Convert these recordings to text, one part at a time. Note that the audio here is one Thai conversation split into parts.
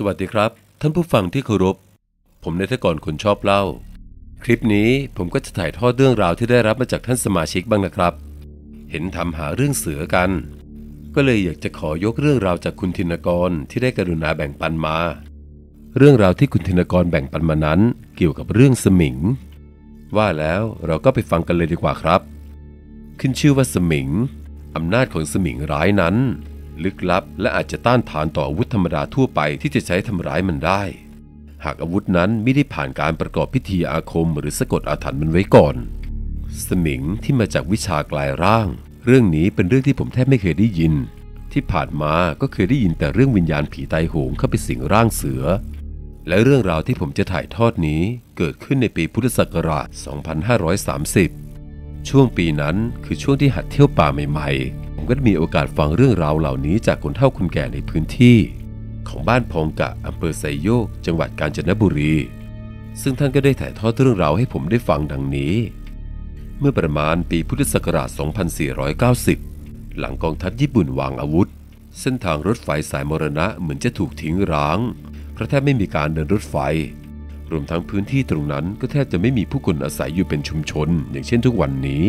สวัสดีครับ ท่านผู้ฟังที่เคารพ ผมนายทกรคนชอบเล่า คลิปนี้ผมก็จะถ่ายทอดเรื่องราวที่ได้รับมาจากท่านสมาชิกบ้างนะครับ เห็นทำหาเรื่องเสือกัน ก็เลยอยากจะขอยกเรื่องราวจากคุณธินกรที่ได้กรุณาแบ่งปันมา เรื่องราวที่คุณธินกรแบ่งปันมานั้น เกี่ยวกับเรื่องสมิง ว่าแล้วเราก็ไปฟังกันเลยดีกว่าครับ ขึ้นชื่อว่าสมิงอำนาจของสมิงร้ายนั้น ลึกลับ และอาจจะต้านทานต่ออาวุธธรรมดาทั่วไปที่จะใช้ทำร้ายมันได้ หากอาวุธนั้นไม่ได้ผ่านการประกอบพิธีอาคม หรือสะกดอาถรรพ์มันไว้ก่อน สมิงที่มาจากวิชากลายร่าง เรื่องนี้เป็นเรื่องที่ผมแทบไม่เคยได้ยิน ที่ผ่านมาก็เคยได้ยินแต่เรื่องวิญญาณผีตายโหงเข้าไปสิงร่างเสือ และเรื่องราวที่ผมจะถ่ายทอดนี้เกิดขึ้นในปีพุทธศักราช 2530 ช่วงปีนั้นคือช่วงที่หัดเที่ยวป่าใหม่ๆ ผมก็ได้มีโอกาสฟังเรื่องราวเหล่านี้จากคนเฒ่าคนแก่ในพื้นที่ ของบ้านพองกะอำเภอไซโยก จังหวัดกาญจนบุรี ซึ่งท่านก็ได้ถ่ายทอดเรื่องราวให้ผมได้ฟังดังนี้ เมื่อประมาณปีพุทธศักราช 2490 หลังกองทัพญี่ปุ่นวางอาวุธ เส้นทางรถไฟสายมรณะเหมือนจะถูกทิ้งร้างเพราะแทบไม่มีการเดินรถไฟ รวมทั้งพื้นที่ตรงนั้นก็แทบจะไม่มีผู้คนอาศัยอยู่เป็นชุมชน อย่างเช่นทุกวันนี้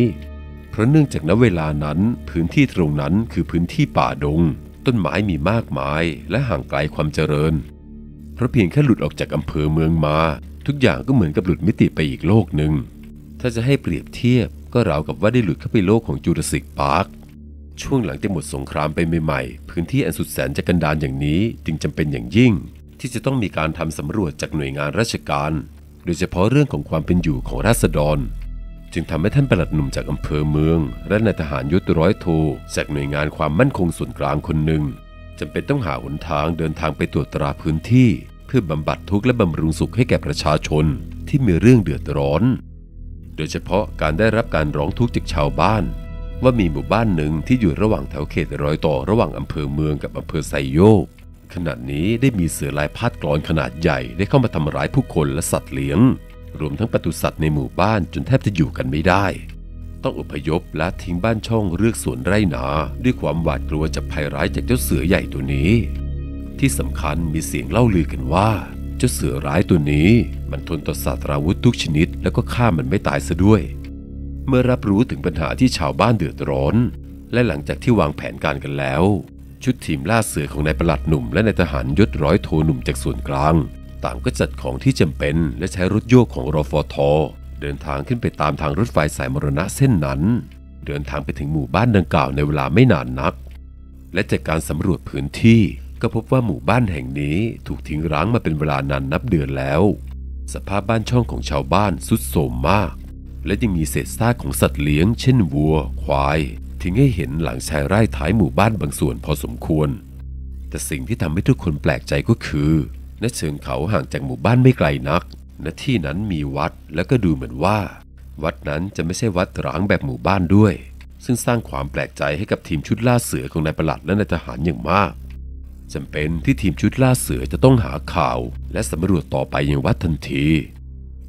เพราะเนื่องจากณเวลานั้นพื้นที่ตรงนั้นคือพื้นที่ป่าดง ต้นไม้มีมากมายและห่างไกลความเจริญ เพราะเพียงแค่หลุดออกจากอำเภอเมืองมา ทุกอย่างก็เหมือนกับหลุดมิติไปอีกโลกหนึ่งถ้าจะให้เปรียบเทียบก็ราวกับว่าได้หลุดเข้าไปโลกของ Jurassic Park ช่วงหลังจากหมดสงครามไปใหม่ๆ พื้นที่อันสุดแสนจะกันดารอย่างนี้จึงจำเป็นอย่างยิ่ง ที่จะต้องมีการทำสำรวจจากหน่วยงานราชการ โดยเฉพาะเรื่องของความเป็นอยู่ของราษฎร จึงทำให้ท่านปลัดหนุ่มจากอำเภอเมือง และนายทหารยศร้อยโทจากหน่วยงานความมั่นคงส่วนกลางคนหนึ่งจำเป็นต้องหาหนทางเดินทางไปตรวจตราพื้นที่ เพื่อบำบัดทุกข์และบำรุงสุขให้แก่ประชาชนที่มีเรื่องเดือดร้อน โดยเฉพาะการได้รับการร้องทุกข์จากชาวบ้าน ว่ามีหมู่บ้านหนึ่งที่อยู่ระหว่างแถวเขตรอยต่อระหว่างอำเภอเมืองกับอำเภอไซโยก ขณะนี้ได้มีเสือลายพาดกรอนขนาดใหญ่ได้เข้ามาทำร้ายผู้คนและสัตว์เลี้ยง รวมทั้งปศุสัตว์ในหมู่บ้านจนแทบจะอยู่กันไม่ได้ ต้องอพยพและทิ้งบ้านช่องเลือกสวนไร่นา ด้วยความหวาดกลัวจากภัยร้ายจากเจ้าเสือใหญ่ตัวนี้ ที่สำคัญมีเสียงเล่าลือกันว่าเจ้าเสือร้ายตัวนี้ มันทนต่อสัตว์ราวุธทุกชนิด แล้วก็ฆ่ามันไม่ตายซะด้วย เมื่อรับรู้ถึงปัญหาที่ชาวบ้านเดือดร้อน และหลังจากที่วางแผนการกันแล้ว ชุดทีมล่าเสือของนายประหลัดหนุ่ม และนายทหารยศร้อยโทหนุ่มจากส่วนกลาง ต่างก็จัดของที่จำเป็น และใช้รถโยกของรอฟอทเดินทางขึ้นไปตามทางรถไฟสายมรณะเส้นนั้น เดินทางไปถึงหมู่บ้านดังกล่าวในเวลาไม่นานนัก และจากการสำรวจพื้นที่ก็พบว่าหมู่บ้านแห่งนี้ถูกทิ้งร้างมาเป็นเวลานานนับเดือนแล้ว สภาพบ้านช่องของชาวบ้านสุดโทรมมาก และยังมีเศษซากของสัตว์เลี้ยง เช่นวัว ควาย ทิ้งให้เห็นหลังชายไร่ท้ายหมู่บ้านบางส่วนพอสมควร แต่สิ่งที่ทำให้ทุกคนแปลกใจก็คือณเชิงเขาห่างจากหมู่บ้านไม่ไกลนักณที่นั้นมีวัดแล้วก็ดูเหมือนว่า วัดนั้นจะไม่ใช่วัดร้างแบบหมู่บ้านด้วย ซึ่งสร้างความแปลกใจให้กับทีมชุดล่าเสือของนายประหลัดและนายทหารอย่างมากจำเป็นที่ทีมชุดล่าเสือจะต้องหาข่าว และสำรวจต่อไปยังวัดทันที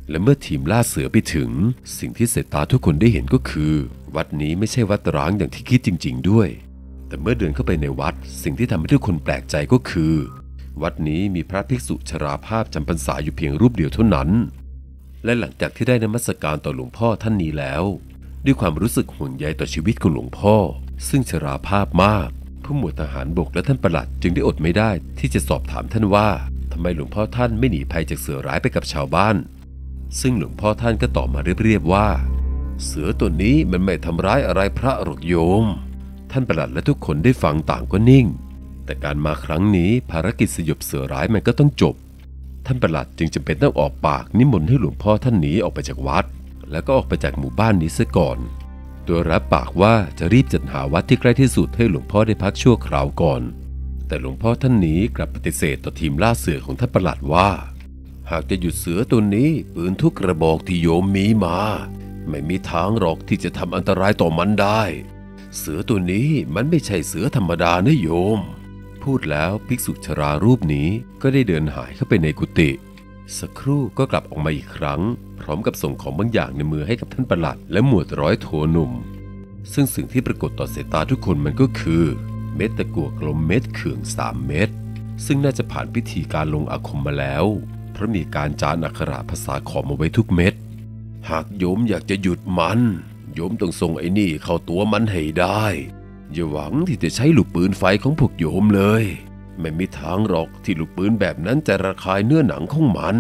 และเมื่อทีมล่าเสือไปถึง สิ่งที่เสายตาทุกคนได้เห็นก็คือ วัดนี้ไม่ใช่วัดร้างอย่างที่คิดจริง ๆ ด้วย แต่เมื่อเดินเข้าไปในวัดสิ่งที่ทำให้ทุกคนแปลกใจก็คือ วัดนี้มีพระภิกษุชราภาพจำพรรษาอยู่เพียงรูปเดียวเท่านั้น และหลังจากที่ได้นมัสการต่อหลวงพ่อท่านนี้แล้ว ด้วยความรู้สึกห่วงใยต่อชีวิตของหลวงพ่อ ซึ่งชราภาพมาก ผู้หมวดทหารบกและท่านประหลัดจึงได้อดไม่ได้ ที่จะสอบถามท่านว่าทำไมหลวงพ่อท่านไม่หนีภัยจากเสือร้ายไปกับชาวบ้าน ซึ่งหลวงพ่อท่านก็ตอบมาเรียบๆว่า เสือตัวนี้มันไม่ทำร้ายอะไรพระหรอกโยม ท่านประหลัดและทุกคนได้ฟังต่างก็นิ่ง แต่การมาครั้งนี้ภารกิจสยบเสือร้ายมันก็ต้องจบ ท่านประหลัดจึงจำเป็นต้องออกปากนิมนต์ให้หลวงพ่อท่านหนีออกไปจากวัด แล้วก็ออกไปจากหมู่บ้านนี้ซะก่อน โดยรับปากว่าจะรีบจัดหาวัดที่ใกล้ที่สุดให้หลวงพ่อได้พักชั่วคราวก่อน แต่หลวงพ่อท่านนี้กลับปฏิเสธต่อทีมล่าเสือของท่านประหลัดว่า หากจะหยุดเสือตัวนี้ปืนทุกกระบอกที่โยมมีมา ไม่มีทางหรอกที่จะทำอันตรายต่อมันได้ เสือตัวนี้มันไม่ใช่เสือธรรมดานะโยม พูดแล้วภิกษุชรารูปนี้ก็ได้เดินหายเข้าไปในกุฏิสักครู่ก็กลับออกมาอีกครั้ง พร้อมกับส่งของบางอย่างในมือให้กับท่านประหลัด และหมวดร้อยโทหนุ่ม ซึ่งสิ่งที่ปรากฏต่อสายตาทุกคนมันก็คือ เม็ดตะกั่วกลมเม็ดเขื่องสามเม็ดซึ่งน่าจะผ่านพิธีการลงอาคมมาแล้ว เพราะมีการจานอักขระภาษาขอมเอาไว้ทุกเม็ด หากโยมอยากจะหยุดมัน โยมต้องส่งไอ้นี่เข้าตัวมันให้ได้ อย่าหวังที่จะใช้ลูกปืนไฟของพวกโยมเลย ไม่มีทางหรอกที่ลูกปืนแบบนั้นจะระคายเนื้อหนังของมัน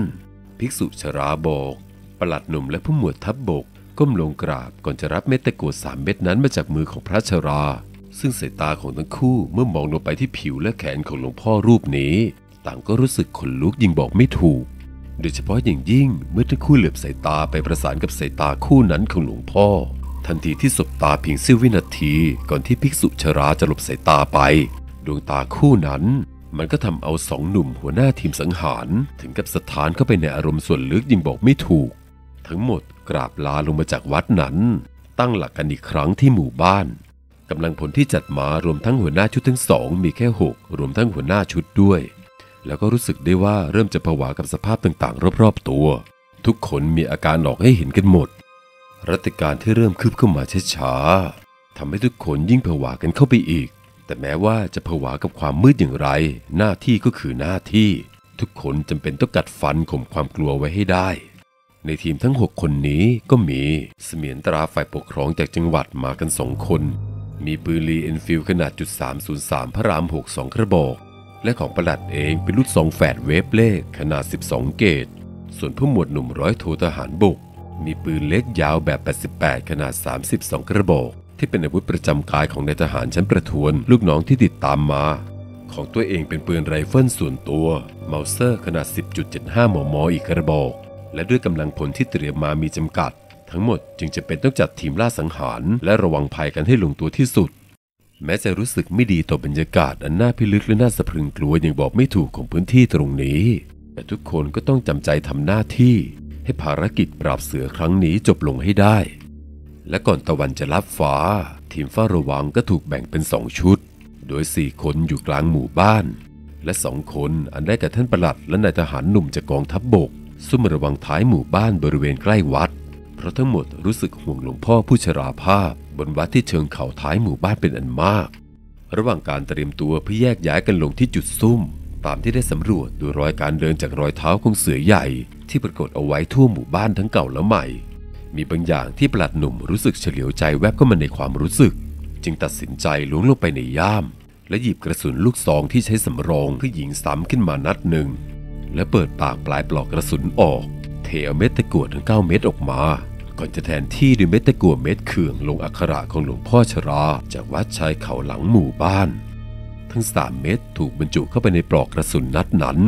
ภิกษุชราบอกประหลัดหนุ่มและผู้หมวดทัพบบก ก้มลงกราบก่อนจะรับเม็ดตะกรวดสามเม็ดนั้นมาจากมือของพระชรา ซึ่งสายตาของทั้งคู่เมื่อมองลงไปที่ผิวและแขนของหลวงพ่อรูปนี้ ต่างก็รู้สึกขนลุกยิ่งบอกไม่ถูก โดยเฉพาะอย่างยิ่งเมื่อทั้งคู่เหลือบสายตาไปประสานกับสายตาคู่นั้นของหลวงพ่อ ทันทีที่สบตาเพียงเสี้ยววินาทีก่อนที่ภิกษุชราจะหลบสายตาไป ดวงตาคู่นั้น มันก็ทำเอาสองหนุ่มหัวหน้าทีมสังหาร ถึงกับสถานเข้าไปในอารมณ์ส่วนลึกยิ่งบอกไม่ถูก ทั้งหมดกราบลาลงมาจากวัดนั้น ตั้งหลักกันอีกครั้งที่หมู่บ้านกำลังพลที่จัดมารวมทั้งหัวหน้าชุดทั้งสองมีแค่หกรวมทั้งหัวหน้าชุดด้วย แล้วก็รู้สึกได้ว่าเริ่มจะผวากับสภาพต่างๆ รอบๆตัว ทุกคนมีอาการออกให้เห็นกันหมด รัติการที่เริ่มคืบเข้ามาช้าๆทำให้ทุกคนยิ่งผวากันเข้าไปอีก แต่แม้ว่าจะผวากับความมืดอย่างไร หน้าที่ก็คือหน้าที่ ทุกคนจำเป็นต้องกัดฟันข่มความกลัวไว้ให้ได้ ในทีมทั้ง 6 คนนี้ก็มีเสมียนตราฝ่ายปกครองจากจังหวัดมากันสองคน มีปืน Lee-Enfield ขนาดจุด303พระราม6 2กระบอก และของประหลัดเองเป็นลูกซองแฝด Webley ขนาด 12 เกจส่วนผู้หมวดหนุ่มร้อยโททหารบก มีปืนเล็กยาวแบบ 88 ขนาด 32 กระบอก ที่เป็นอาวุธประจำกายของนายทหารชั้นประทวน ลูกน้องที่ติดตามมา ของตัวเองเป็นปืนไรเฟิลส่วนตัว Mauser ขนาด 10.75 มม อีกกระบอก และด้วยกำลังพลที่เตรียมมามีจำกัด ทั้งหมดจึงจำเป็นต้องจัดทีมล่าสังหาร และระวังภัยกันให้ลงตัวที่สุด แม้จะรู้สึกไม่ดีต่อบรรยากาศอันน่าพิลึกและน่าสะพรึงกลัวอย่างบอกไม่ถูกของพื้นที่ตรงนี้ แต่ทุกคนก็ต้องจำใจทำหน้าที่ ให้ภารกิจปราบเสือครั้งนี้จบลงให้ได้ และก่อนตะวันจะลับฟ้า ทีมเฝ้าระวังก็ถูกแบ่งเป็นสองชุด โดยสี่คนอยู่กลางหมู่บ้าน และสองคนอันได้แก่ท่านประหลัดและนายทหารหนุ่มจากกองทัพบบกซุ่มระวังท้ายหมู่บ้านบริเวณใกล้วัด เพราะทั้งหมดรู้สึกห่วงหลวงพ่อผู้ชราภาพ บนวัดที่เชิงเขาท้ายหมู่บ้านเป็นอันมาก ระหว่างการเตรียมตัวเพื่อแยกย้ายกันลงที่จุดซุ่ม ตามที่ได้สำรวจดูรอยการเดินจากรอยเท้าของเสือใหญ่ ที่ปรากฏเอาไว้ทั่วหมู่บ้านทั้งเก่าและใหม่ มีบางอย่างที่ปลัดหนุ่มรู้สึกเฉลียวใจแวบเข้ามาในความรู้สึก จึงตัดสินใจล้วงลงไปในย่าม และหยิบกระสุนลูกซองที่ใช้สำรองเพื่อยิงซ้ำขึ้นมานัดหนึ่งและเปิดปากปลายปลอกกระสุนออก เทเอาเม็ดตะกั่วทั้งเก้าเม็ดออกมา ก่อนจะแทนที่ด้วยเม็ดตะกั่วเม็ดเขื่องลงอักขระของหลวงพ่อชรา จากวัดชายเขาหลังหมู่บ้าน ทั้งสามเม็ดถูกบรรจุเข้าไปในปลอกกระสุนนัดนั้น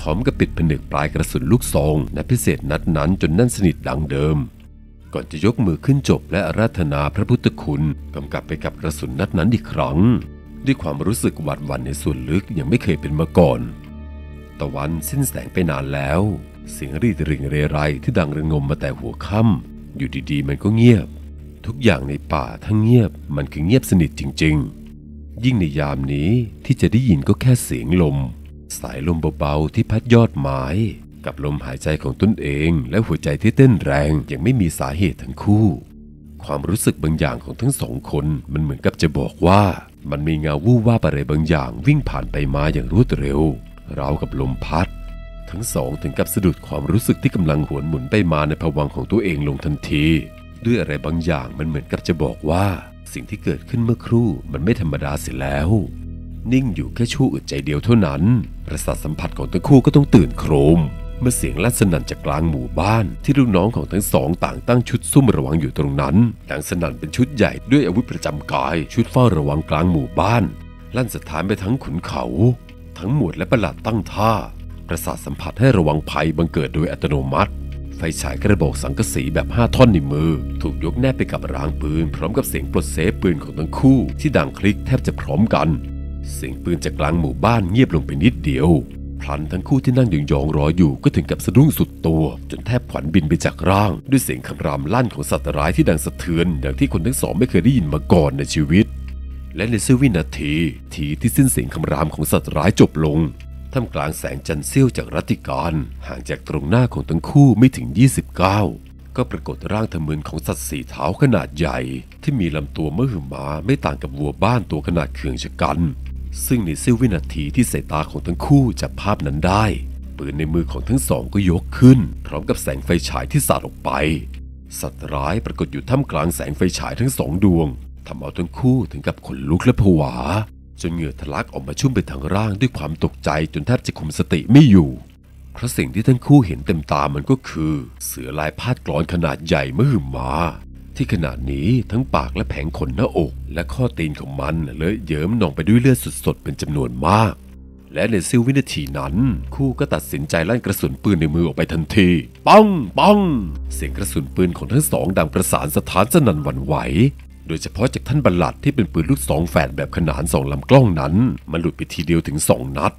พร้อมกับปิดผนึกปลายกระสุนลูกซองและพิเศษนัดนั้นจนแน่นสนิทดังเดิม ก่อนจะยกมือขึ้นจบและอาราธนาพระพุทธคุณกำกับไปกับกระสุนนัดนั้นอีกครั้ง ด้วยความรู้สึกหวาดหวั่นในส่วนลึกยังไม่เคยเป็นมาก่อนตะวันสิ้นแสงไปนานแล้ว เสียงรีดริงเรไรที่ดังระงมมาแต่หัวค่ำ อยู่ดีๆ มันก็เงียบ ทุกอย่างในป่าทั้งเงียบมันคือเงียบสนิทจริง ๆ ยิ่งในยามนี้ที่จะได้ยินก็แค่เสียงลม สายลมเบาๆที่พัดยอดไม้ กับลมหายใจของตนเอง และหัวใจที่เต้นแรงยังไม่มีสาเหตุทั้งคู่ ความรู้สึกบางอย่างของทั้งสองคนมันเหมือนกับจะบอกว่า มันมีเงาวูบวาอะไรบางอย่างวิ่งผ่านไปมาอย่างรวดเร็วราวกับลมพัด ทั้งสองถึงกับสะดุดความรู้สึกที่กำลังหวนหมุนไปมาในภวังของตัวเองลงทันที ด้วยอะไรบางอย่างมันเหมือนกับจะบอกว่า สิ่งที่เกิดขึ้นเมื่อครู่มันไม่ธรรมดาเสียแล้ว นิ่งอยู่แค่ชั่วอึดใจเดียวเท่านั้น ประสาทสัมผัสของทั้งคู่ก็ต้องตื่นโครมเมื่อเสียงลั่นสนั่นจากกลางหมู่บ้าน ที่ลูกน้องของทั้งสองต่างตั้งชุดซุ่มระวังอยู่ตรงนั้นดังสนั่นเป็นชุดใหญ่ด้วยอาวุธประจำกาย ชุดเฝ้าระวังกลางหมู่บ้านลั่นสถานไปทั้งขุนเขา ทั้งหมวดและประหลัดตั้งท่า ประสาทสัมผัสให้ระวังภัยบังเกิดโดยอัตโนมัติ ไฟฉายกระบอกสังกะสีแบบ 5 ท่อนในมือ ถูกยกแนบไปกับรางปืน พร้อมกับเสียงปลดเซฟปืนของทั้งคู่ ที่ดังคลิกแทบจะพร้อมกัน เสียงปืนจากกลางหมู่บ้านเงียบลงไปนิดเดียวพลันทั้งคู่ที่นั่งยองๆรออยู่ก็ถึงกับสะดุ้งสุดตัว จนแทบขวัญบินไปจากร่าง ด้วยเสียงคำรามลั่นของสัตว์ร้ายที่ดังสะเทือนอย่างที่คนทั้งสองไม่เคยได้ยินมาก่อนในชีวิต และในเสี้ยววินาที ทีที่สิ้นเสียงคำรามของสัตว์ร้ายจบลง ท่ามกลางแสงจันทร์เสี้ยวจากรัติการห่างจากตรงหน้าของทั้งคู่ไม่ถึง 29 ก็ปรากฏร่างทะมึนของสัตว์สี่เท้าขนาดใหญ่ ที่มีลำตัวเมื่อหึมาไม่ต่างกับวัวบ้านตัวขนาดเคืองชะกัน ซึ่งในเสี้ยววินาทีที่สายตาของทั้งคู่จับภาพนั้นได้ปืนในมือของทั้งสองก็ยกขึ้น พร้อมกับแสงไฟฉายที่สาดออกไป สัตว์ร้ายปรากฏอยู่ท่ามกลางแสงไฟฉายทั้งสองดวงทำเอาทั้งคู่ถึงกับขนลุกและผวา จนเหงื่อทะลักออกมาชุ่มไปทั้งร่างด้วยความตกใจจนแทบจะคุมสติไม่อยู่ เพราะสิ่งที่ทั้งคู่เห็นเต็มตามันก็คือ เสือลายพาดกรอนขนาดใหญ่มหึมา ที่ขณะนี้ทั้งปากและแผงขนหน้าอก และข้อตีนของมันเลอะเยิ้มนองไปด้วยเลือดสดๆเป็นจำนวนมาก และในซิ่ววินาทีนั้น คู่ก็ตัดสินใจลั่นกระสุนปืนในมือออกไปทันทีปังปังเสียงกระสุนปืนของทั้งสองดังประสานสถานสนั่นหวั่นไหว โดยเฉพาะจากท่านบัลลัดที่เป็นปืนลูกสองแฝดแบบขนานสองลำกล้องนั้น มันหลุดไปทีเดียวถึงสองนัด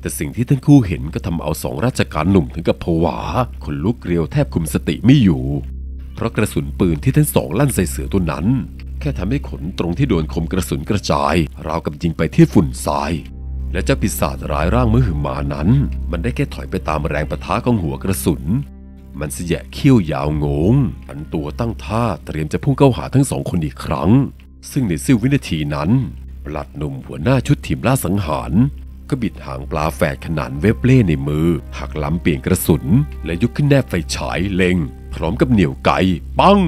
แต่สิ่งที่ทั้งคู่เห็นก็ทำเอาสองราชการหนุ่มถึงกับผวาขนลุกเกลียวแทบคุมสติไม่อยู่ เพราะกระสุนปืนที่ทั้งสองลั่นใส่เสือตัวนั้น แค่ทำให้ขนตรงที่โดนคมกระสุนกระจาย ราวกับยิงไปที่ฝุ่นทราย และเจ้าปีศาจร้ายร่างมือหือมานั้น มันได้แค่ถอยไปตามแรงประทะของหัวกระสุน มันเสียเขี้ยวยาวงงอันตัวตั้งท่าเตรียมจะพุ่งเข้าหาทั้งสองคนอีกครั้ง ซึ่งในซิ่ววินาทีนั้นปลัดหนุ่มหัวหน้าชุดทีมล่าสังหารก็บิดหางปลาแฝดขนาดเวฟเล่ในมือ หักล้ำเปลี่ยนกระสุน และยกขึ้นแนบไฟฉายเล็ง พร้อมกับเหนี่ยวไกปัง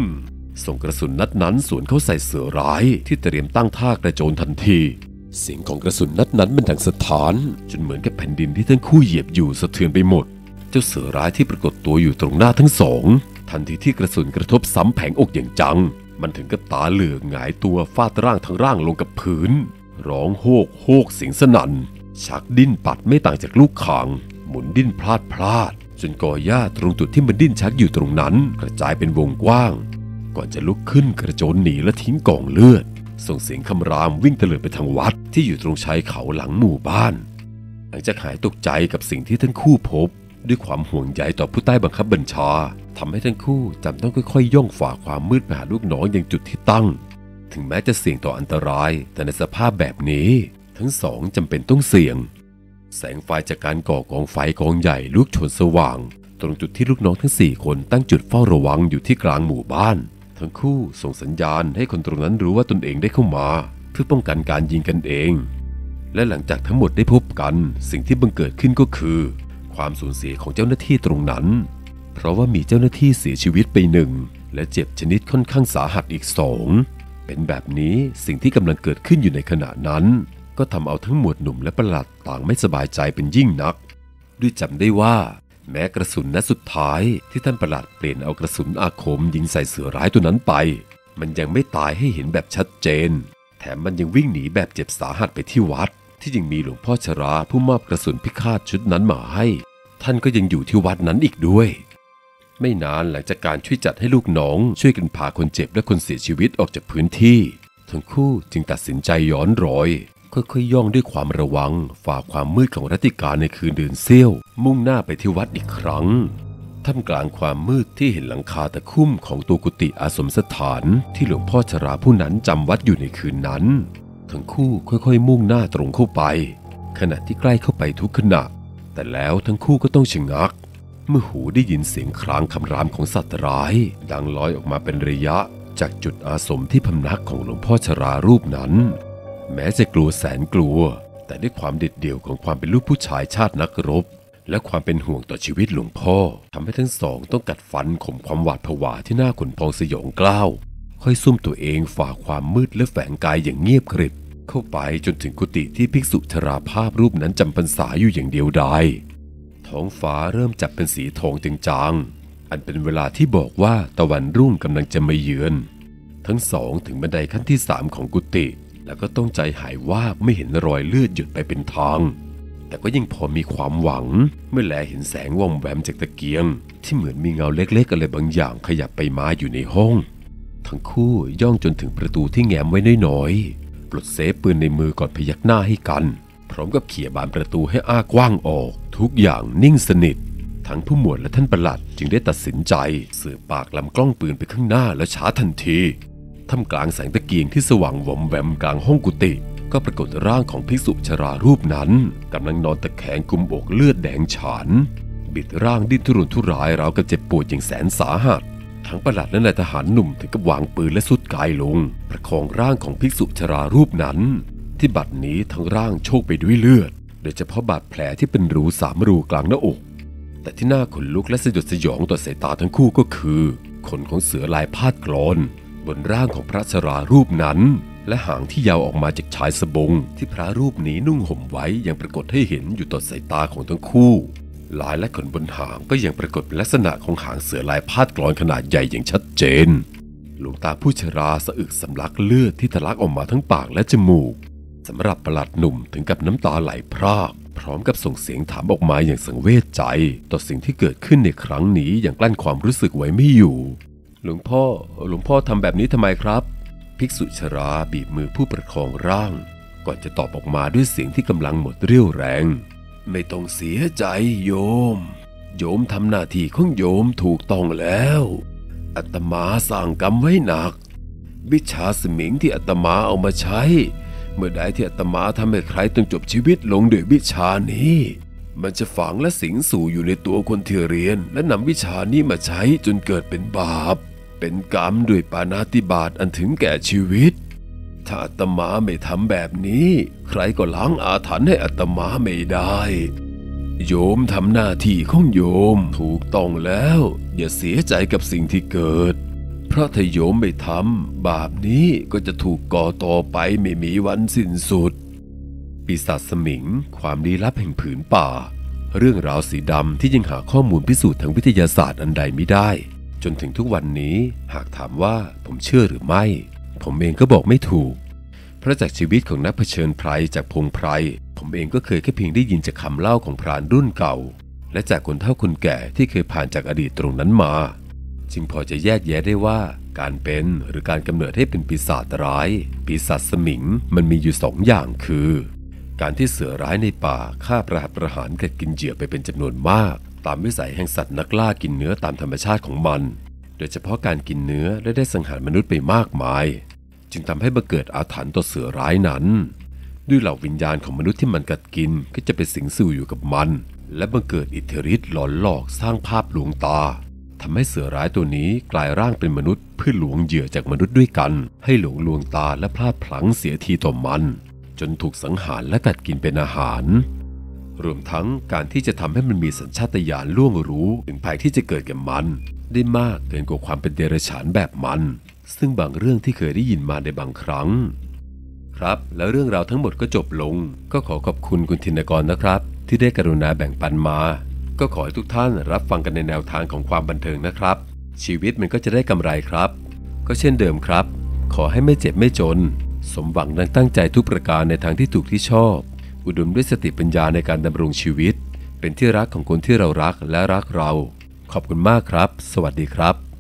ส่งกระสุนนัดนั้นสวนเข้าใส่เสือร้ายที่เตรียมตั้งท่ากระโจนทันที เสียงของกระสุนนัดนั้นมันดังสะท้านจนเหมือนกับแผ่นดินที่ทั้งคู่เหยียบอยู่สะเทือนไปหมด เจ้าเสือร้ายที่ปรากฏตัวอยู่ตรงหน้าทั้งสอง ทันทีที่กระสุนกระทบซ้ำแผงอกอย่างจัง มันถึงกับตาเหลือกหงายตัวฟาดร่างทั้งร่างลงกับพื้น ร้องโฮกโฮกเสียงสนั่น ชักดิ้นปัดไม่ต่างจากลูกคางหมุนดิ้นพลาดพลาด จนกอหญ้าตรงจุดที่มันดิ้นชักอยู่ตรงนั้น กระจายเป็นวงกว้าง ก่อนจะลุกขึ้นกระโจนหนีและทิ้งกองเลือด ส่งเสียงคำรามวิ่งเตลิดไปทางวัดที่อยู่ตรงชายเขาหลังหมู่บ้าน หลังจากหายตกใจกับสิ่งที่ทั้งคู่พบ ด้วยความห่วงใยต่อผู้ใต้บังคับบัญชาทำให้ทั้งคู่จำต้องค่อยๆ ย่องฝ่าความมืดไปหาลูกน้องอย่างจุดที่ตั้ง ถึงแม้จะเสี่ยงต่ออันตราย แต่ในสภาพแบบนี้ ทั้งสองจำเป็นต้องเสี่ยง แสงไฟจากการก่อกองไฟกองใหญ่ลุกโชนสว่าง ตรงจุดที่ลูกน้องทั้งสี่คนตั้งจุดเฝ้าระวังอยู่ที่กลางหมู่บ้าน ทั้งคู่ส่งสัญญาณให้คนตรงนั้นรู้ว่าตนเองได้เข้ามา เพื่อป้องกันการยิงกันเองและหลังจากทั้งหมดได้พบกัน สิ่งที่บังเกิดขึ้นก็คือ ความสูญเสียของเจ้าหน้าที่ตรงนั้น เพราะว่ามีเจ้าหน้าที่เสียชีวิตไปหนึ่ง และเจ็บชนิดค่อนข้างสาหัสอีกสองเป็นแบบนี้สิ่งที่กำลังเกิดขึ้นอยู่ในขณะนั้น ก็ทำเอาทั้งหมวดหนุ่มและประหลัดต่างไม่สบายใจเป็นยิ่งนัก ด้วยจำได้ว่า แม้กระสุนนัดสุดท้ายที่ท่านประหลัดเปลี่ยนเอากระสุนอาคมยิงใส่เสือร้ายตัวนั้นไป มันยังไม่ตายให้เห็นแบบชัดเจน แถมมันยังวิ่งหนีแบบเจ็บสาหัสไปที่วัด ที่ยังมีหลวงพ่อชราผู้มอบกระสุนพิฆาตชุดนั้นมาให้ ท่านก็ยังอยู่ที่วัดนั้นอีกด้วย ไม่นานหลังจากการช่วยจัดให้ลูกน้องช่วยกันพาคนเจ็บและคนเสียชีวิตออกจากพื้นที่ ทั้งคู่จึงตัดสินใจย้อนรอยค่อยๆย่องด้วยความระวัง ฝ่าความมืดของรัติการในคืนเดือนเซี่ยว มุ่งหน้าไปที่วัดอีกครั้งท่ามกลางความมืดที่เห็นหลังคาตะคุ่มของตัวกุฏิอาสมสถานที่หลวงพ่อชราผู้นั้นจำวัดอยู่ในคืนนั้น ทั้งคู่ค่อยๆ มุ่งหน้าตรงเข้าไป ขณะที่ใกล้เข้าไปทุกขณะ แต่แล้วทั้งคู่ก็ต้องชะงัก เมื่อหูได้ยินเสียงครางคำรามของสัตว์ร้าย ดังลอยออกมาเป็นระยะ จากจุดอาสมที่พำนักของหลวงพ่อชรารูปนั้น แม้จะกลัวแสนกลัว แต่ด้วยความเด็ดเดี่ยวของความเป็นลูกผู้ชายชาตินักรบ และความเป็นห่วงต่อชีวิตหลวงพ่อทำให้ทั้งสองต้องกัดฟันข่มความหวาดผวาที่หน่าขนพองสยองกล้าวค่อยซุ่มตัวเองฝ่าความมืดและแฝงกายอย่างเงียบกริบ เข้าไปจนถึงกุฏิที่ภิกษุชราภาพรูปนั้นจำพรรษาอยู่อย่างเดียวดายท้องฟ้าเริ่มจับเป็นสีทองจางๆอันเป็นเวลาที่บอกว่าตะวันรุ่งกำลังจะมาเยือน ทั้งสองถึงบันไดขั้นที่สามของกุฏิแล้วก็ต้องใจหายว่าไม่เห็นรอยเลือดหยดไปเป็นทาง แต่ก็ยังพอมีความหวัง เมื่อแลเห็นแสงว่องแวมจากตะเกียง ที่เหมือนมีเงาเล็กๆอะไรบางอย่างขยับไปมาอยู่ในห้อง ทั้งคู่ย่องจนถึงประตูที่แง้มไว้น้อยๆ ปลดเซฟปืนในมือก่อนพยักหน้าให้กัน พร้อมกับเขี่ยบานประตูให้อ้ากว้างออก ทุกอย่างนิ่งสนิท ทั้งผู้หมวดและท่านประหลัดจึงได้ตัดสินใจเสือปากลำกล้องปืนไปข้างหน้าและช้าทันทีท่ามกลางแสงตะเกียงที่สว่างวอมแวมกลางห้องกุฏิก็ปรากฏร่างของภิกษุชรารูปนั้นกำลังนอนตะแคงกุมอกเลือดแดงฉาน บิดร่างดิ้นทุรนทุรายราวกับเจ็บปวดอย่างแสนสาหัส ทั้งประหลัดและนายทหารหนุ่มถึงกับวางปืนและสุดกายลง ประคองร่างของภิกษุชรารูปนั้นทที่บัดนี้ทั้งร่างโชกไปด้วยเลือด โดยเฉพาะบาดแผลที่เป็นรูสามรูกลางหน้าอก แต่ที่น่าขนลุกและสยดสยองต่อสายตาทั้งคู่ก็คือขนของเสือลายพาดกรอน บนร่างของพระชรารูปนั้น และหางที่ยาวออกมาจากชายสบง ที่พระรูปนี้นุ่งห่มไว้ยังปรากฏให้เห็นอยู่ต่อสายตาของทั้งคู่ ลายและขนบนหางก็ยังปรากฏเป็นลักษณะของหางเสือลายพาดกรอนขนาดใหญ่อย่างชัดเจน หลวงตาผู้ชราสะอึกสำลักเลือดที่ทะลักออกมาทั้งปากและจมูกสำหรับประหลัดหนุ่มถึงกับน้ำตาไหลพรากพร้อมกับส่งเสียงถามออกมาอย่างสังเวชใจ ต่อสิ่งที่เกิดขึ้นในครั้งนี้อย่างกลั้นความรู้สึกไว้ไม่อยู่ หลวงพ่อหลวงพ่อทำแบบนี้ทำไมครับ ภิกษุชราบีบมือผู้ประคองร่าง ก่อนจะตอบออกมาด้วยเสียงที่กำลังหมดเรี่ยวแรง ไม่ต้องเสียใจโยม โยมทำหน้าที่ของโยมถูกต้องแล้วอาตมาสร้างกรรมไว้หนัก วิชาสมิงที่อาตมาเอามาใช้ เมื่อใดที่อาตมาทำให้ใครต้องจบชีวิตลงด้วยวิชานี้ มันจะฝังและสิงสู่อยู่ในตัวคนที่เรียน และนำวิชานี้มาใช้จนเกิดเป็นบาป เป็นกรรมด้วยปานาติบาตอันถึงแก่ชีวิต ถ้าอาตมาไม่ทำแบบนี้ ใครก็ล้างอาถรรพ์ให้อาตมาไม่ได้ โยมทำหน้าที่ของโยมถูกต้องแล้ว อย่าเสียใจกับสิ่งที่เกิด เพราะถ้าโยมไม่ทำบาปนี้ก็จะถูกก่อต่อไปไม่มีวันสิ้นสุด ปีศาจสมิง ความลี้ลับแห่งผืนป่า เรื่องราวสีดำที่ยังหาข้อมูลพิสูจน์ทางวิทยาศาสตร์อันใดไม่ได้ จนถึงทุกวันนี้หากถามว่าผมเชื่อหรือไม่ ผมเองก็บอกไม่ถูก เพราะจากชีวิตของนักเผชิญภัยจากพงไพรผมเองก็เคยแค่เพียงได้ยินจากคำเล่าของพรานรุ่นเก่า และจากคนเฒ่าคนแก่ที่เคยผ่านจากอดีตตรงนั้นมา จึงพอจะแยกแยะได้ว่าการเป็นหรือการกำเนิดให้เป็นปีศาจร้าย ปีศาจสมิงมันมีอยู่สองอย่างคือ การที่เสือร้ายในป่าฆ่าประหัตประหารกัดกินเหยื่อไปเป็นจำนวนมาก ตามวิสัยแห่งสัตว์นักล่ากินเนื้อตามธรรมชาติของมัน ดยเฉพาะการกินเนื้อและได้สังหารมนุษย์ไปมากมาย จึงทำให้บังเกิดอาถรรพ์ต่อเสือร้ายนั้น ด้วยเหล่าวิญญาณของมนุษย์ที่มันกัดกินก็จะไปสิงสู่อยู่กับมัน และบังเกิดอิทธิฤทธิ์หลอนหลอกสร้างภาพลวงตาทำให้เสือร้ายตัวนี้กลายร่างเป็นมนุษย์เพื่อหลวงเหยื่อจากมนุษย์ด้วยกัน ให้หลงลวงตาและพลาดพลั้งเสียทีต่อมัน จนถูกสังหารและกัดกินเป็นอาหาร รวมทั้งการที่จะทำให้มันมีสัญชาตญาณล่วงรู้ถึงภัยที่จะเกิดกับมัน ได้มากเกินกว่าความเป็นเดรัจฉานแบบมัน ซึ่งบางเรื่องที่เคยได้ยินมาในบางครั้ง ครับ แล้วเรื่องราวทั้งหมดก็จบลง ก็ขอขอบคุณคุณธินกรนะครับ ที่ได้กรุณาแบ่งปันมา ก็ขอให้ทุกท่านรับฟังกันในแนวทางของความบันเทิงนะครับ ชีวิตมันก็จะได้กำไรครับ ก็เช่นเดิมครับ ขอให้ไม่เจ็บไม่จน สมหวังดังตั้งใจทุกประการในทางที่ถูกที่ชอบ อุดมด้วยสติปัญญาในการดำรงชีวิต เป็นที่รักของคนที่เรารักและรักเรา ขอบคุณมากครับ สวัสดีครับ